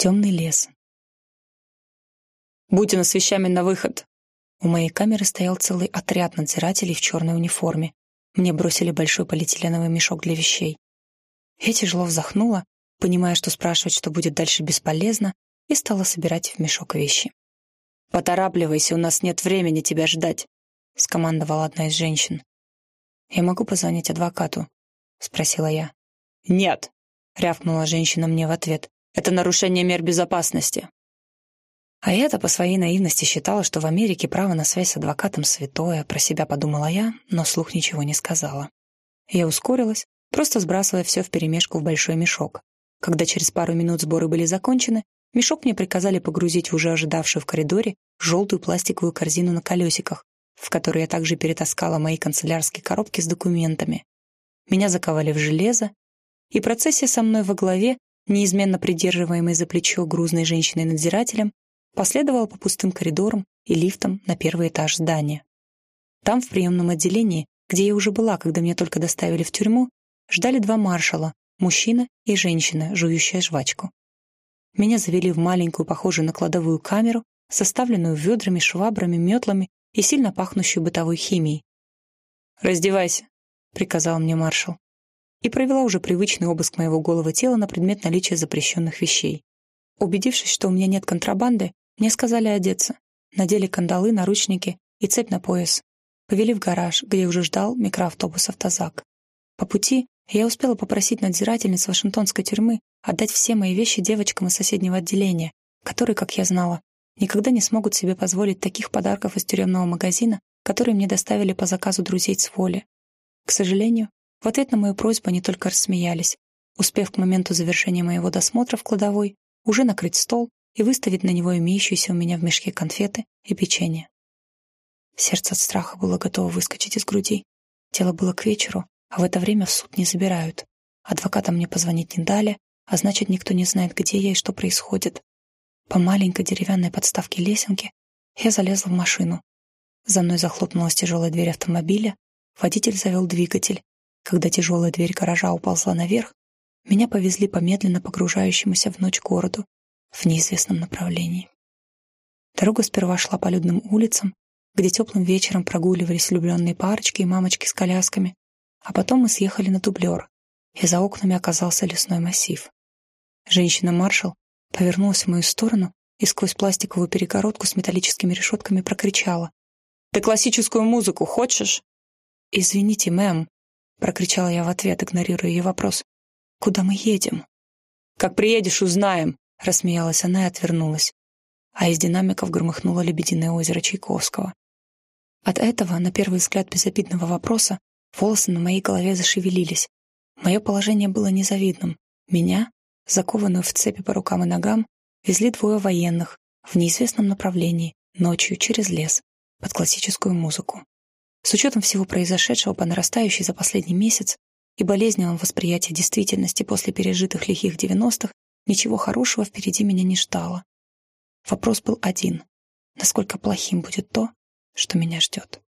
Темный лес. «Будьте с вещами на выход!» У моей камеры стоял целый отряд надзирателей в черной униформе. Мне бросили большой полиэтиленовый мешок для вещей. Я тяжело вздохнула, понимая, что спрашивать, что будет дальше, бесполезно, и стала собирать в мешок вещи. «Поторапливайся, у нас нет времени тебя ждать», — скомандовала одна из женщин. «Я могу позвонить адвокату?» — спросила я. «Нет», — рявкнула женщина мне в ответ. «Это нарушение мер безопасности». А я-то по своей наивности считала, что в Америке право на связь с адвокатом святое, про себя подумала я, но слух ничего не сказала. Я ускорилась, просто сбрасывая все вперемешку в большой мешок. Когда через пару минут сборы были закончены, мешок мне приказали погрузить в уже ожидавшую в коридоре желтую пластиковую корзину на колесиках, в которой я также перетаскала мои канцелярские коробки с документами. Меня заковали в железо, и процессия со мной во главе, неизменно придерживаемой за плечо грузной женщиной-надзирателем, последовала по пустым коридорам и лифтам на первый этаж здания. Там, в приемном отделении, где я уже была, когда меня только доставили в тюрьму, ждали два маршала, мужчина и женщина, жующая жвачку. Меня завели в маленькую, похожую на кладовую камеру, составленную ведрами, швабрами, метлами и сильно пахнущую бытовой химией. «Раздевайся», — приказал мне маршал, и провела уже привычный обыск моего голого тела на предмет наличия запрещенных вещей. Убедившись, что у меня нет контрабанды, мне сказали одеться. Надели кандалы, наручники и цепь на пояс. Повели в гараж, где уже ждал микроавтобус «Автозак». По пути я успела попросить надзирательниц Вашингтонской тюрьмы отдать все мои вещи девочкам из соседнего отделения, которые, как я знала, никогда не смогут себе позволить таких подарков из тюремного магазина, которые мне доставили по заказу друзей с воли. К сожалению, в ответ на мою просьбу они только рассмеялись, успев к моменту завершения моего досмотра в кладовой уже накрыть стол и выставить на него имеющиеся у меня в мешке конфеты и печенье. Сердце от страха было готово выскочить из груди. Тело было к вечеру, а в это время в суд не забирают. Адвокатам мне позвонить не дали, а значит, никто не знает, где я и что происходит. По маленькой деревянной подставке лесенки я залезла в машину. За мной захлопнулась тяжелая дверь автомобиля, водитель завел двигатель. Когда тяжелая дверь гаража уползла наверх, меня повезли по медленно погружающемуся в ночь городу в неизвестном направлении. Дорога сперва шла по людным улицам, где теплым вечером прогуливались влюбленные парочки и мамочки с колясками, а потом мы съехали на дублер, и за окнами оказался лесной массив. Женщина-маршал повернулась в мою сторону и сквозь пластиковую перегородку с металлическими решетками прокричала. «Ты классическую музыку хочешь?» «Извините, мэм», — прокричала я в ответ, игнорируя ее вопрос. «Куда мы едем?» «Как приедешь, узнаем», — рассмеялась она и отвернулась. А из динамиков громыхнуло лебединое озеро Чайковского. От этого, на первый взгляд безобидного вопроса, волосы на моей голове зашевелились. Мое положение было незавидным. Меня, закованную в цепи по рукам и ногам, везли двое военных в неизвестном направлении, ночью через лес, под классическую музыку. С учетом всего произошедшего по нарастающей за последний месяц и болезненного восприятия действительности после пережитых лихих девяностых, Ничего хорошего впереди меня не ждало. Вопрос был один. Насколько плохим будет то, что меня ждет?